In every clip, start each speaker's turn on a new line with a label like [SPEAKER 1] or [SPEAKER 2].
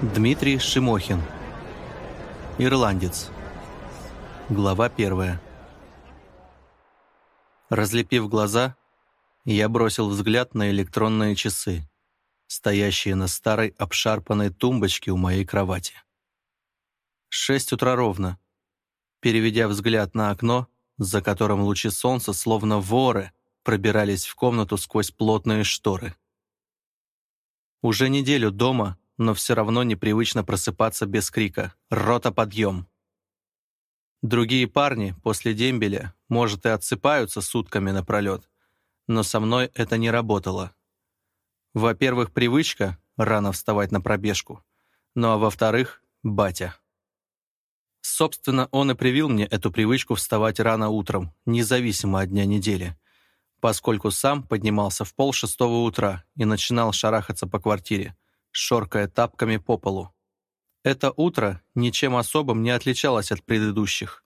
[SPEAKER 1] Дмитрий Шимохин. Ирландец. Глава первая. Разлепив глаза, я бросил взгляд на электронные часы, стоящие на старой обшарпанной тумбочке у моей кровати. Шесть утра ровно. Переведя взгляд на окно, за которым лучи солнца, словно воры, пробирались в комнату сквозь плотные шторы. Уже неделю дома — но все равно непривычно просыпаться без крика «Рота, подъем!». Другие парни после дембеля, может, и отсыпаются сутками напролет, но со мной это не работало. Во-первых, привычка — рано вставать на пробежку, ну а во-вторых, батя. Собственно, он и привил мне эту привычку вставать рано утром, независимо от дня недели, поскольку сам поднимался в пол шестого утра и начинал шарахаться по квартире — шоркая тапками по полу. Это утро ничем особым не отличалось от предыдущих.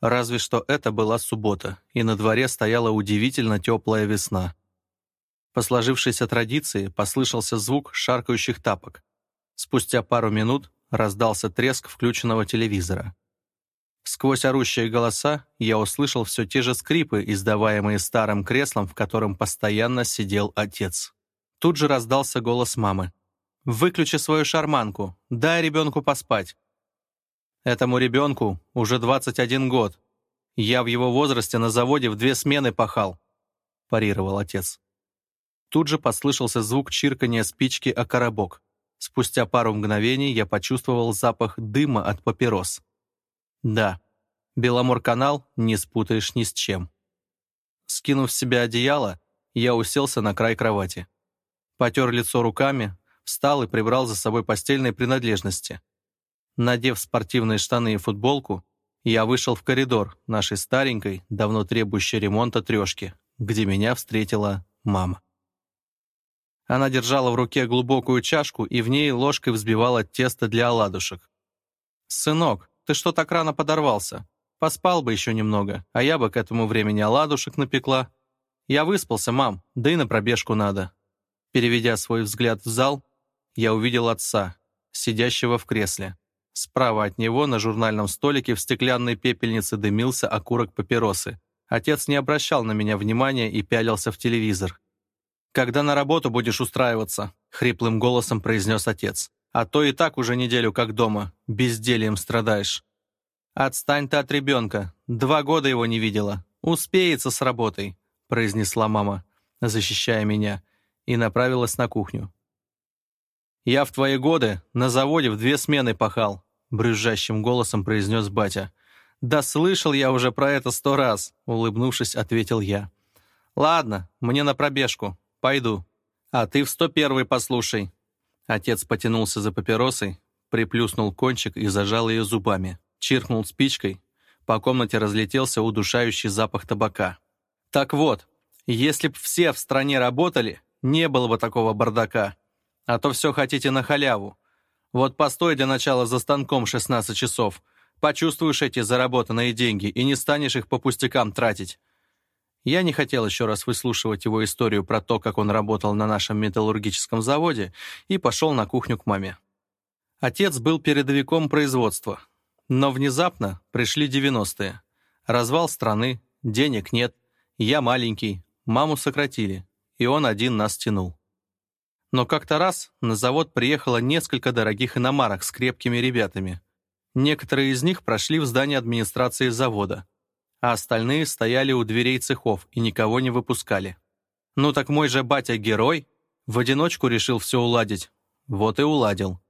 [SPEAKER 1] Разве что это была суббота, и на дворе стояла удивительно теплая весна. По сложившейся традиции послышался звук шаркающих тапок. Спустя пару минут раздался треск включенного телевизора. Сквозь орущие голоса я услышал все те же скрипы, издаваемые старым креслом, в котором постоянно сидел отец. Тут же раздался голос мамы. Выключи свою шарманку, дай ребенку поспать. Этому ребенку уже 21 год. Я в его возрасте на заводе в две смены пахал, парировал отец. Тут же послышался звук чиркания спички о коробок. Спустя пару мгновений я почувствовал запах дыма от папирос. Да, Беломорканал не спутаешь ни с чем. Скинув с себя одеяло, я уселся на край кровати. Потер лицо руками, встал и прибрал за собой постельные принадлежности. Надев спортивные штаны и футболку, я вышел в коридор нашей старенькой, давно требующей ремонта трешки, где меня встретила мама. Она держала в руке глубокую чашку и в ней ложкой взбивала тесто для оладушек. «Сынок, ты что так рано подорвался? Поспал бы еще немного, а я бы к этому времени оладушек напекла. Я выспался, мам, да и на пробежку надо». Переведя свой взгляд в зал, я увидел отца, сидящего в кресле. Справа от него на журнальном столике в стеклянной пепельнице дымился окурок папиросы. Отец не обращал на меня внимания и пялился в телевизор. «Когда на работу будешь устраиваться?» — хриплым голосом произнес отец. «А то и так уже неделю как дома, бездельем страдаешь». «Отстань ты от ребенка, два года его не видела. Успеется с работой», — произнесла мама, защищая меня, и направилась на кухню. «Я в твои годы на заводе в две смены пахал», — брызжащим голосом произнес батя. «Да слышал я уже про это сто раз», — улыбнувшись, ответил я. «Ладно, мне на пробежку. Пойду. А ты в сто первый послушай». Отец потянулся за папиросой, приплюснул кончик и зажал ее зубами. Чиркнул спичкой. По комнате разлетелся удушающий запах табака. «Так вот, если б все в стране работали, не было бы такого бардака. А то все хотите на халяву. Вот постой для начала за станком 16 часов. Почувствуешь эти заработанные деньги и не станешь их по пустякам тратить. Я не хотел еще раз выслушивать его историю про то, как он работал на нашем металлургическом заводе, и пошел на кухню к маме. Отец был передовиком производства. Но внезапно пришли 90-е. Развал страны, денег нет, я маленький, маму сократили, и он один нас тянул. Но как-то раз на завод приехало несколько дорогих иномарок с крепкими ребятами. Некоторые из них прошли в здание администрации завода, а остальные стояли у дверей цехов и никого не выпускали. Ну так мой же батя-герой в одиночку решил все уладить. Вот и уладил.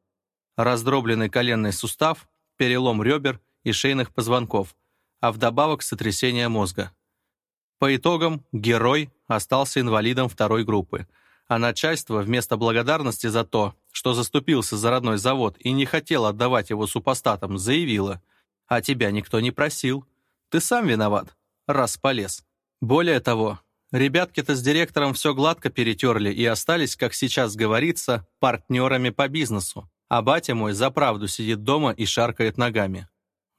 [SPEAKER 1] Раздробленный коленный сустав, перелом ребер и шейных позвонков, а вдобавок сотрясение мозга. По итогам герой остался инвалидом второй группы – а начальство вместо благодарности за то, что заступился за родной завод и не хотел отдавать его супостатам, заявило «А тебя никто не просил. Ты сам виноват, раз полез». Более того, ребятки-то с директором все гладко перетерли и остались, как сейчас говорится, партнерами по бизнесу, а батя мой за правду сидит дома и шаркает ногами.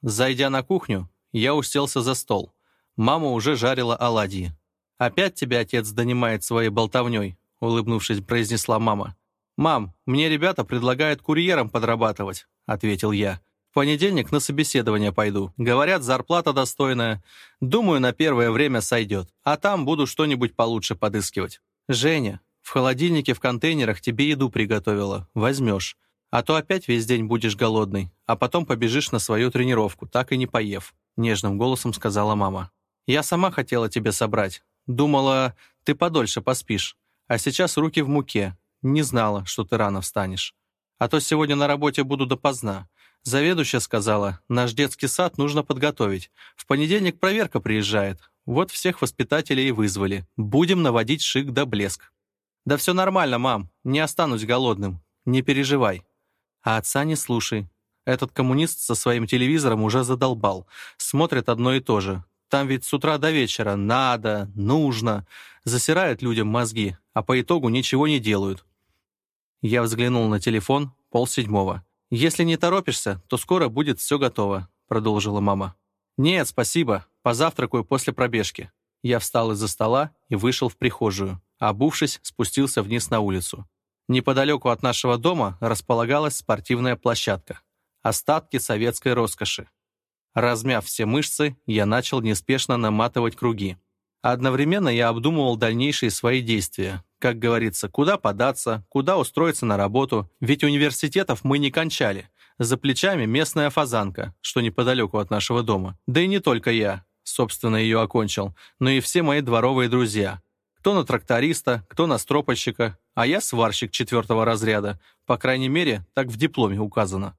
[SPEAKER 1] Зайдя на кухню, я уселся за стол. Мама уже жарила оладьи. «Опять тебя отец донимает своей болтовней», — улыбнувшись, произнесла мама. «Мам, мне ребята предлагают курьером подрабатывать», — ответил я. «В понедельник на собеседование пойду. Говорят, зарплата достойная. Думаю, на первое время сойдет. А там буду что-нибудь получше подыскивать». «Женя, в холодильнике в контейнерах тебе еду приготовила. Возьмешь. А то опять весь день будешь голодный, а потом побежишь на свою тренировку, так и не поев», — нежным голосом сказала мама. «Я сама хотела тебе собрать. Думала, ты подольше поспишь. А сейчас руки в муке. Не знала, что ты рано встанешь. А то сегодня на работе буду допоздна. Заведующая сказала, наш детский сад нужно подготовить. В понедельник проверка приезжает. Вот всех воспитателей и вызвали. Будем наводить шик да блеск. Да все нормально, мам. Не останусь голодным. Не переживай. А отца не слушай. Этот коммунист со своим телевизором уже задолбал. Смотрит одно и то же. Там ведь с утра до вечера надо, нужно. Засирает людям мозги а по итогу ничего не делают. Я взглянул на телефон, полседьмого. «Если не торопишься, то скоро будет все готово», — продолжила мама. «Нет, спасибо. Позавтракаю после пробежки». Я встал из-за стола и вышел в прихожую, обувшись, спустился вниз на улицу. Неподалеку от нашего дома располагалась спортивная площадка. Остатки советской роскоши. Размяв все мышцы, я начал неспешно наматывать круги. Одновременно я обдумывал дальнейшие свои действия, как говорится, куда податься, куда устроиться на работу, ведь университетов мы не кончали. За плечами местная фазанка, что неподалеку от нашего дома. Да и не только я, собственно, ее окончил, но и все мои дворовые друзья. Кто на тракториста, кто на стропольщика, а я сварщик четвертого разряда. По крайней мере, так в дипломе указано.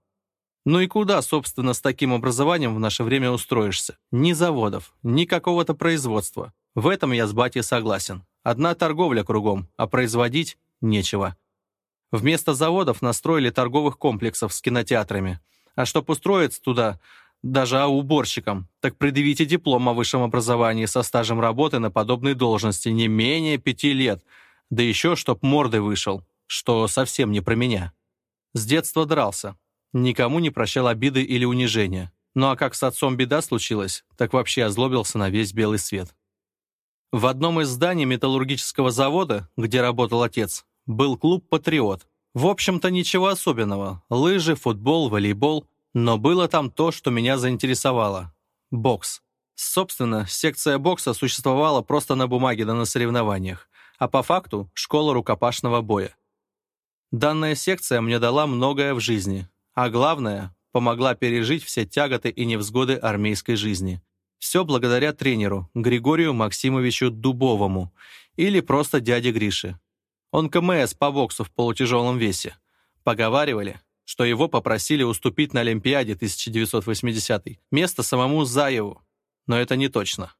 [SPEAKER 1] Ну и куда, собственно, с таким образованием в наше время устроишься? Ни заводов, ни какого-то производства. В этом я с батей согласен. Одна торговля кругом, а производить нечего. Вместо заводов настроили торговых комплексов с кинотеатрами. А чтоб устроиться туда, даже а уборщиком, так предъявите диплом о высшем образовании со стажем работы на подобной должности не менее пяти лет, да еще чтоб мордой вышел, что совсем не про меня. С детства дрался, никому не прощал обиды или унижения. Ну а как с отцом беда случилась, так вообще озлобился на весь белый свет. В одном из зданий металлургического завода, где работал отец, был клуб «Патриот». В общем-то, ничего особенного. Лыжи, футбол, волейбол. Но было там то, что меня заинтересовало. Бокс. Собственно, секция бокса существовала просто на бумаге да на соревнованиях, а по факту — школа рукопашного боя. Данная секция мне дала многое в жизни, а главное — помогла пережить все тяготы и невзгоды армейской жизни. Все благодаря тренеру Григорию Максимовичу Дубовому или просто дяде Грише. Он КМС по боксу в полутяжелом весе. Поговаривали, что его попросили уступить на Олимпиаде 1980 место самому Заеву, но это не точно.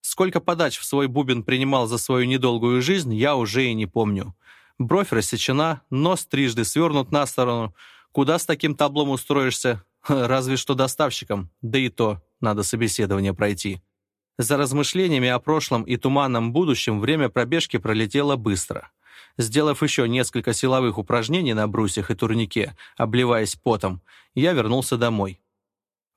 [SPEAKER 1] Сколько подач в свой бубен принимал за свою недолгую жизнь, я уже и не помню. Бровь рассечена, нос трижды свернут на сторону. Куда с таким таблом устроишься? Разве что доставщиком, да и то надо собеседование пройти. За размышлениями о прошлом и туманном будущем время пробежки пролетело быстро. Сделав еще несколько силовых упражнений на брусьях и турнике, обливаясь потом, я вернулся домой.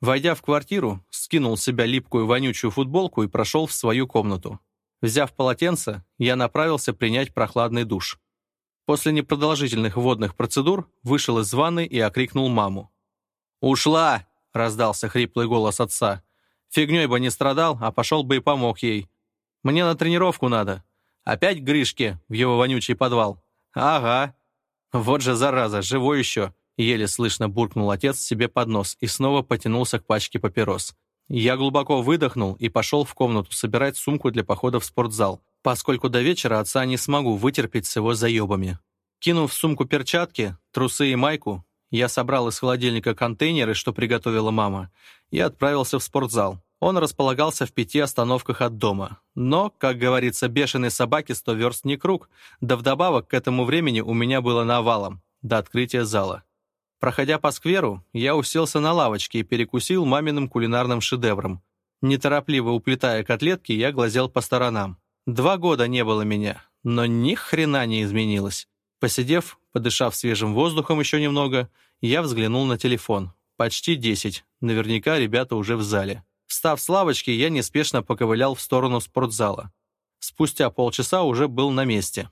[SPEAKER 1] Войдя в квартиру, скинул с себя липкую вонючую футболку и прошел в свою комнату. Взяв полотенце, я направился принять прохладный душ. После непродолжительных водных процедур вышел из ванной и окрикнул маму. «Ушла!» раздался хриплый голос отца. Фигнёй бы не страдал, а пошел бы и помог ей. Мне на тренировку надо. Опять к Гришке в его вонючий подвал. Ага. Вот же зараза, живой ещё. Еле слышно буркнул отец себе под нос и снова потянулся к пачке папирос. Я глубоко выдохнул и пошел в комнату собирать сумку для похода в спортзал, поскольку до вечера отца не смогу вытерпеть с его заебами. Кинув в сумку перчатки, трусы и майку, я собрал из холодильника контейнеры, что приготовила мама, и отправился в спортзал. Он располагался в пяти остановках от дома. Но, как говорится, бешеной собаки сто верст не круг, да вдобавок к этому времени у меня было навалом до открытия зала. Проходя по скверу, я уселся на лавочке и перекусил маминым кулинарным шедевром. Неторопливо уплетая котлетки, я глазел по сторонам. Два года не было меня, но ни хрена не изменилось. Посидев, Подышав свежим воздухом еще немного, я взглянул на телефон. Почти 10. Наверняка ребята уже в зале. Встав с лавочки, я неспешно поковылял в сторону спортзала. Спустя полчаса уже был на месте.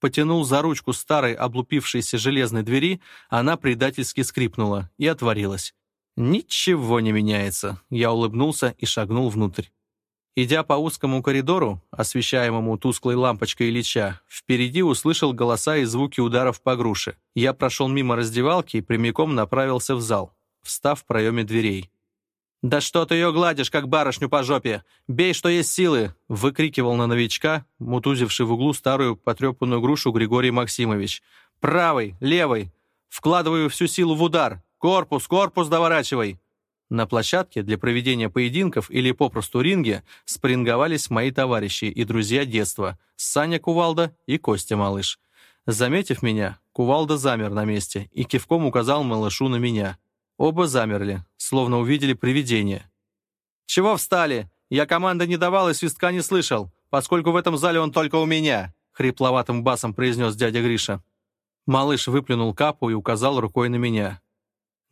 [SPEAKER 1] Потянул за ручку старой облупившейся железной двери, она предательски скрипнула и отворилась. «Ничего не меняется», — я улыбнулся и шагнул внутрь. Идя по узкому коридору, освещаемому тусклой лампочкой Ильича, впереди услышал голоса и звуки ударов по груше. Я прошел мимо раздевалки и прямиком направился в зал, встав в проеме дверей. «Да что ты ее гладишь, как барышню по жопе! Бей, что есть силы!» — выкрикивал на новичка, мутузивший в углу старую потрепанную грушу Григорий Максимович. «Правый, левый! Вкладываю всю силу в удар! Корпус, корпус доворачивай!» На площадке для проведения поединков или попросту ринге спринговались мои товарищи и друзья детства Саня Кувалда и Костя Малыш. Заметив меня, Кувалда замер на месте и кивком указал малышу на меня. Оба замерли, словно увидели привидение. «Чего встали? Я команды не давал и свистка не слышал, поскольку в этом зале он только у меня», хрипловатым басом произнес дядя Гриша. Малыш выплюнул капу и указал рукой на меня.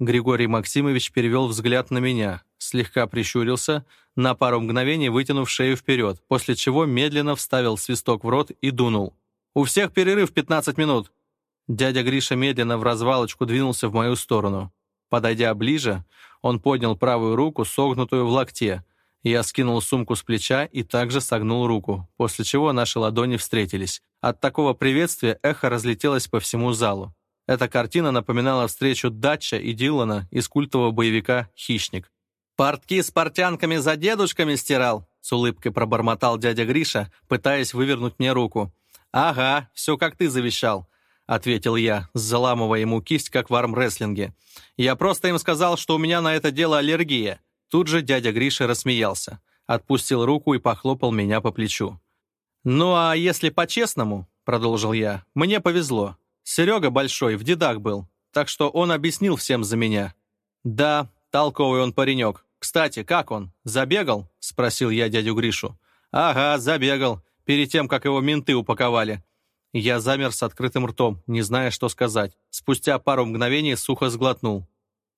[SPEAKER 1] Григорий Максимович перевел взгляд на меня, слегка прищурился, на пару мгновений вытянув шею вперед, после чего медленно вставил свисток в рот и дунул. «У всех перерыв 15 минут!» Дядя Гриша медленно в развалочку двинулся в мою сторону. Подойдя ближе, он поднял правую руку, согнутую в локте. Я скинул сумку с плеча и также согнул руку, после чего наши ладони встретились. От такого приветствия эхо разлетелось по всему залу. Эта картина напоминала встречу Датча и Дилана из культового боевика «Хищник». «Портки с портянками за дедушками стирал?» С улыбкой пробормотал дядя Гриша, пытаясь вывернуть мне руку. «Ага, все как ты завещал», — ответил я, заламывая ему кисть, как в армрестлинге. «Я просто им сказал, что у меня на это дело аллергия». Тут же дядя Гриша рассмеялся, отпустил руку и похлопал меня по плечу. «Ну а если по-честному», — продолжил я, — «мне повезло. Серега большой, в дедах был, так что он объяснил всем за меня. Да, толковый он паренек. Кстати, как он? Забегал? Спросил я дядю Гришу. Ага, забегал, перед тем, как его менты упаковали. Я замер с открытым ртом, не зная, что сказать. Спустя пару мгновений сухо сглотнул.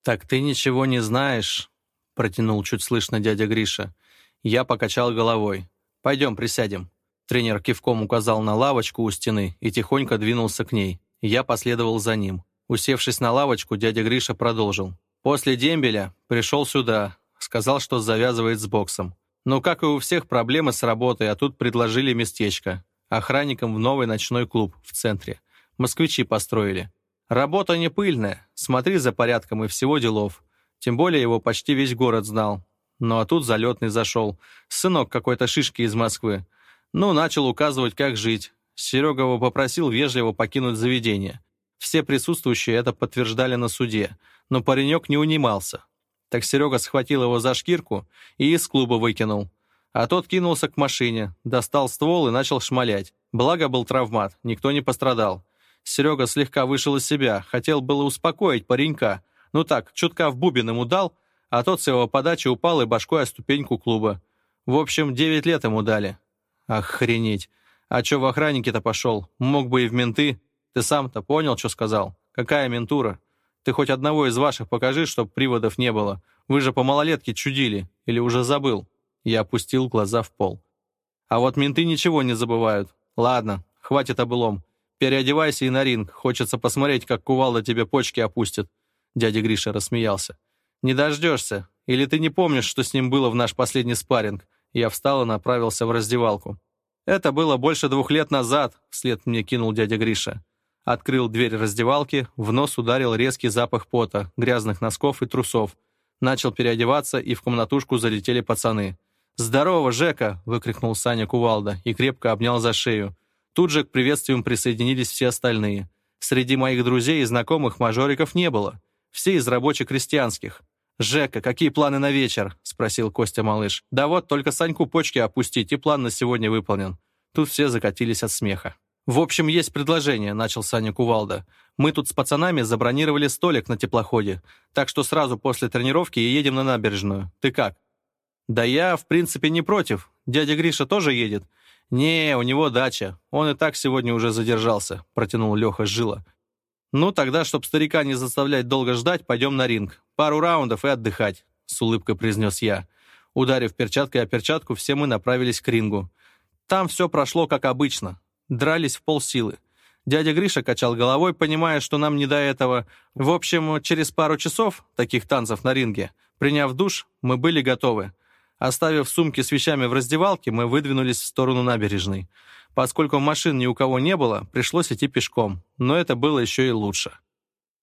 [SPEAKER 1] «Так ты ничего не знаешь», — протянул чуть слышно дядя Гриша. Я покачал головой. «Пойдем, присядем». Тренер кивком указал на лавочку у стены и тихонько двинулся к ней. Я последовал за ним. Усевшись на лавочку, дядя Гриша продолжил. «После дембеля пришел сюда, сказал, что завязывает с боксом. Но, как и у всех, проблемы с работой, а тут предложили местечко. охранником в новый ночной клуб в центре. Москвичи построили. Работа не пыльная, смотри за порядком и всего делов. Тем более его почти весь город знал. Ну а тут залетный зашел. Сынок какой-то шишки из Москвы. Ну, начал указывать, как жить. Серега его попросил вежливо покинуть заведение. Все присутствующие это подтверждали на суде, но паренек не унимался. Так Серега схватил его за шкирку и из клуба выкинул. А тот кинулся к машине, достал ствол и начал шмалять. Благо был травмат, никто не пострадал. Серега слегка вышел из себя, хотел было успокоить паренька. Ну так, чутка в бубен ему дал, а тот с его подачи упал и башкой о ступеньку клуба. В общем, девять лет ему дали. Охренеть. А чё в охранники-то пошёл? Мог бы и в менты. Ты сам-то понял, что сказал? Какая ментура? Ты хоть одного из ваших покажи, чтоб приводов не было. Вы же по малолетке чудили. Или уже забыл?» Я опустил глаза в пол. «А вот менты ничего не забывают. Ладно, хватит о. Переодевайся и на ринг. Хочется посмотреть, как кувалда тебе почки опустит». Дядя Гриша рассмеялся. «Не дождёшься? Или ты не помнишь, что с ним было в наш последний спарринг?» Я встал и направился в раздевалку. Это было больше двух лет назад, вслед мне кинул дядя Гриша. Открыл дверь раздевалки, в нос ударил резкий запах пота, грязных носков и трусов. Начал переодеваться, и в комнатушку залетели пацаны. «Здорово, Жека!» — выкрикнул Саня Кувалда и крепко обнял за шею. Тут же к приветствиям присоединились все остальные. Среди моих друзей и знакомых мажориков не было. Все из рабочих крестьянских. «Жека, какие планы на вечер?» — спросил Костя Малыш. «Да вот, только Саньку почки опустить, и план на сегодня выполнен». Тут все закатились от смеха. «В общем, есть предложение», — начал Саня Кувалда. «Мы тут с пацанами забронировали столик на теплоходе, так что сразу после тренировки и едем на набережную. Ты как?» «Да я, в принципе, не против. Дядя Гриша тоже едет?» «Не, у него дача. Он и так сегодня уже задержался», — протянул Леха Жила. «Ну, тогда, чтобы старика не заставлять долго ждать, пойдем на ринг пару раундов и отдыхать», — с улыбкой произнес я. Ударив перчаткой о перчатку, все мы направились к рингу. Там все прошло как обычно. Дрались в полсилы. Дядя Гриша качал головой, понимая, что нам не до этого. В общем, через пару часов таких танцев на ринге, приняв душ, мы были готовы. Оставив сумки с вещами в раздевалке, мы выдвинулись в сторону набережной. Поскольку машин ни у кого не было, пришлось идти пешком. Но это было еще и лучше.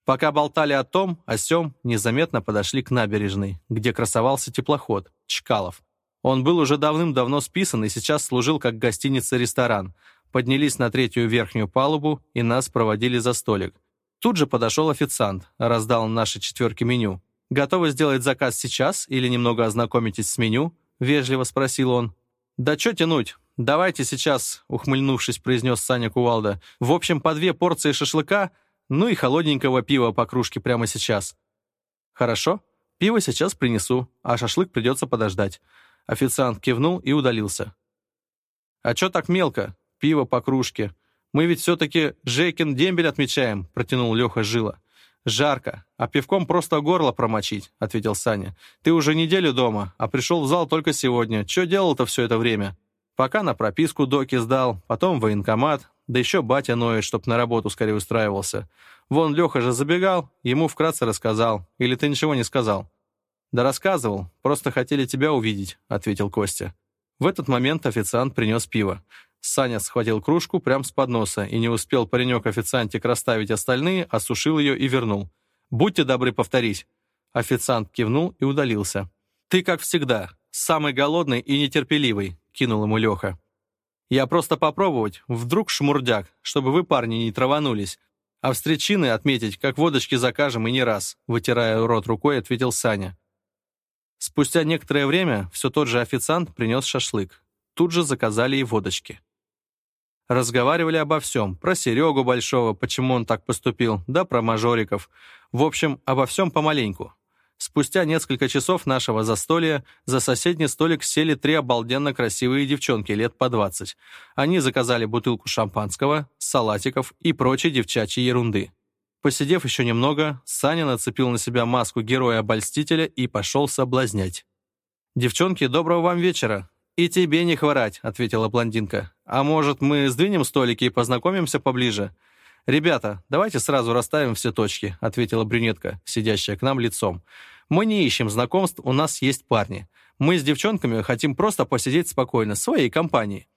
[SPEAKER 1] Пока болтали о том, о сём, незаметно подошли к набережной, где красовался теплоход «Чкалов». Он был уже давным-давно списан и сейчас служил как гостиница-ресторан. Поднялись на третью верхнюю палубу, и нас проводили за столик. Тут же подошел официант, раздал наши четверки меню. «Готовы сделать заказ сейчас или немного ознакомитесь с меню?» — вежливо спросил он. «Да что тянуть? Давайте сейчас», — ухмыльнувшись, произнес Саня Кувалда. «В общем, по две порции шашлыка — ну и холодненького пива по кружке прямо сейчас. Хорошо, пиво сейчас принесу, а шашлык придется подождать. Официант кивнул и удалился. А чё так мелко? Пиво по кружке. Мы ведь все-таки Жекин дембель отмечаем, протянул Леха жила. «Жарко, а пивком просто горло промочить», — ответил Саня. «Ты уже неделю дома, а пришел в зал только сегодня. Че делал-то все это время?» «Пока на прописку доки сдал, потом военкомат, да еще батя ноет, чтоб на работу скорее устраивался. Вон Леха же забегал, ему вкратце рассказал. Или ты ничего не сказал?» «Да рассказывал, просто хотели тебя увидеть», — ответил Костя. В этот момент официант принес пиво. Саня схватил кружку прямо с подноса, и не успел паренек-официантик расставить остальные, осушил ее и вернул. «Будьте добры повторить». Официант кивнул и удалился. «Ты, как всегда, самый голодный и нетерпеливый», — кинул ему Леха. Я просто попробовать, вдруг шмурдяк, чтобы вы, парни, не траванулись. А встречины отметить, как водочки закажем и не раз», вытирая рот рукой, ответил Саня. Спустя некоторое время все тот же официант принес шашлык. Тут же заказали и водочки. Разговаривали обо всем. Про Серегу Большого, почему он так поступил, да про мажориков. В общем, обо всем помаленьку. Спустя несколько часов нашего застолья за соседний столик сели три обалденно красивые девчонки лет по 20. Они заказали бутылку шампанского, салатиков и прочей девчачьей ерунды. Посидев еще немного, Саня нацепил на себя маску героя-обольстителя и пошел соблазнять. «Девчонки, доброго вам вечера!» «И тебе не хворать», — ответила блондинка. «А может, мы сдвинем столики и познакомимся поближе? «Ребята, давайте сразу расставим все точки», — ответила брюнетка, сидящая к нам лицом. «Мы не ищем знакомств, у нас есть парни. Мы с девчонками хотим просто посидеть спокойно, в своей компании.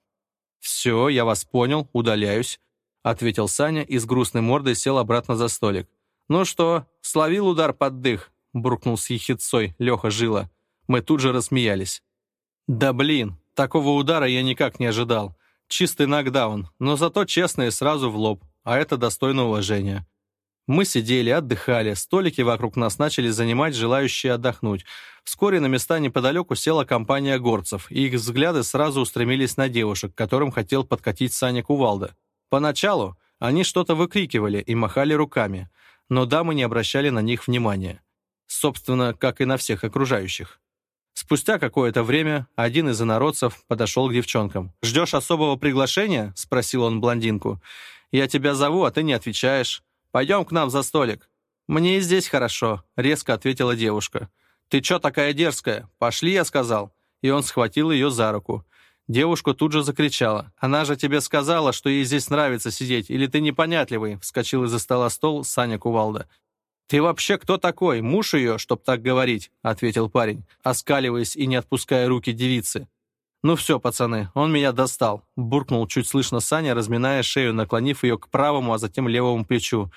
[SPEAKER 1] «Все, я вас понял, удаляюсь», — ответил Саня и с грустной мордой сел обратно за столик. «Ну что, словил удар под дых», — буркнул с ехидцой Леха Жила. Мы тут же рассмеялись. «Да блин, такого удара я никак не ожидал. Чистый нокдаун, но зато честно сразу в лоб», а это достойно уважения. Мы сидели, отдыхали, столики вокруг нас начали занимать желающие отдохнуть. Вскоре на места неподалеку села компания горцев, и их взгляды сразу устремились на девушек, которым хотел подкатить Саня Кувалда. Поначалу они что-то выкрикивали и махали руками, но дамы не обращали на них внимания. Собственно, как и на всех окружающих. Спустя какое-то время один из инородцев подошел к девчонкам. «Ждешь особого приглашения?» — спросил он блондинку. Я тебя зову, а ты не отвечаешь. Пойдем к нам за столик». «Мне и здесь хорошо», — резко ответила девушка. «Ты чё такая дерзкая? Пошли», — я сказал. И он схватил ее за руку. Девушка тут же закричала. «Она же тебе сказала, что ей здесь нравится сидеть, или ты непонятливый?» Вскочил из-за стола стол Саня Кувалда. «Ты вообще кто такой? Муж ее, чтоб так говорить?» ответил парень, оскаливаясь и не отпуская руки девицы. «Ну все, пацаны, он меня достал», — буркнул чуть слышно Саня, разминая шею, наклонив ее к правому, а затем левому плечу.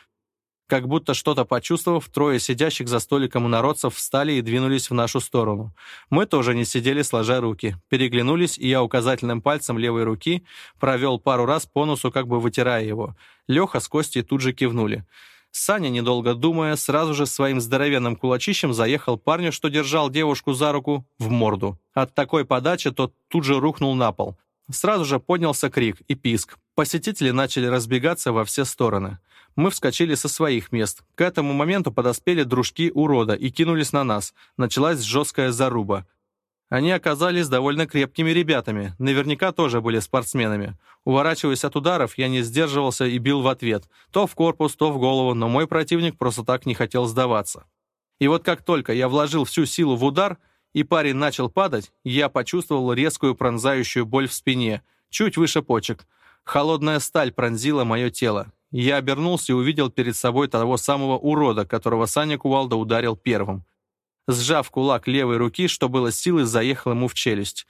[SPEAKER 1] Как будто что-то почувствовав, трое сидящих за столиком у народцев встали и двинулись в нашу сторону. Мы тоже не сидели, сложа руки. Переглянулись, и я указательным пальцем левой руки провел пару раз по носу, как бы вытирая его. Леха с Костей тут же кивнули. Саня, недолго думая, сразу же своим здоровенным кулачищем заехал парню, что держал девушку за руку, в морду. От такой подачи тот тут же рухнул на пол. Сразу же поднялся крик и писк. Посетители начали разбегаться во все стороны. Мы вскочили со своих мест. К этому моменту подоспели дружки урода и кинулись на нас. Началась жесткая заруба. Они оказались довольно крепкими ребятами, наверняка тоже были спортсменами. Уворачиваясь от ударов, я не сдерживался и бил в ответ. То в корпус, то в голову, но мой противник просто так не хотел сдаваться. И вот как только я вложил всю силу в удар, и парень начал падать, я почувствовал резкую пронзающую боль в спине, чуть выше почек. Холодная сталь пронзила мое тело. Я обернулся и увидел перед собой того самого урода, которого Саня Кувалда ударил первым сжав кулак левой руки, что было силы, заехал ему в челюсть.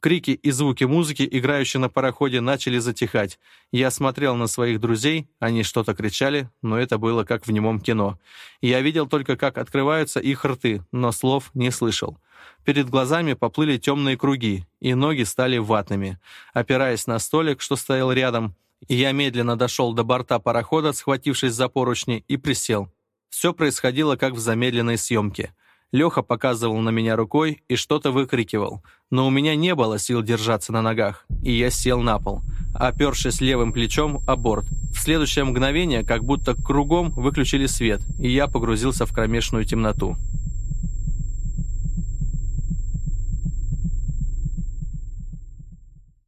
[SPEAKER 1] Крики и звуки музыки, играющие на пароходе, начали затихать. Я смотрел на своих друзей, они что-то кричали, но это было как в немом кино. Я видел только, как открываются их рты, но слов не слышал. Перед глазами поплыли темные круги, и ноги стали ватными. Опираясь на столик, что стоял рядом, я медленно дошел до борта парохода, схватившись за поручни, и присел. Все происходило как в замедленной съемке. Леха показывал на меня рукой и что-то выкрикивал, но у меня не было сил держаться на ногах, и я сел на пол, опершись левым плечом о борт. В следующее мгновение как будто кругом выключили свет, и я погрузился в кромешную темноту.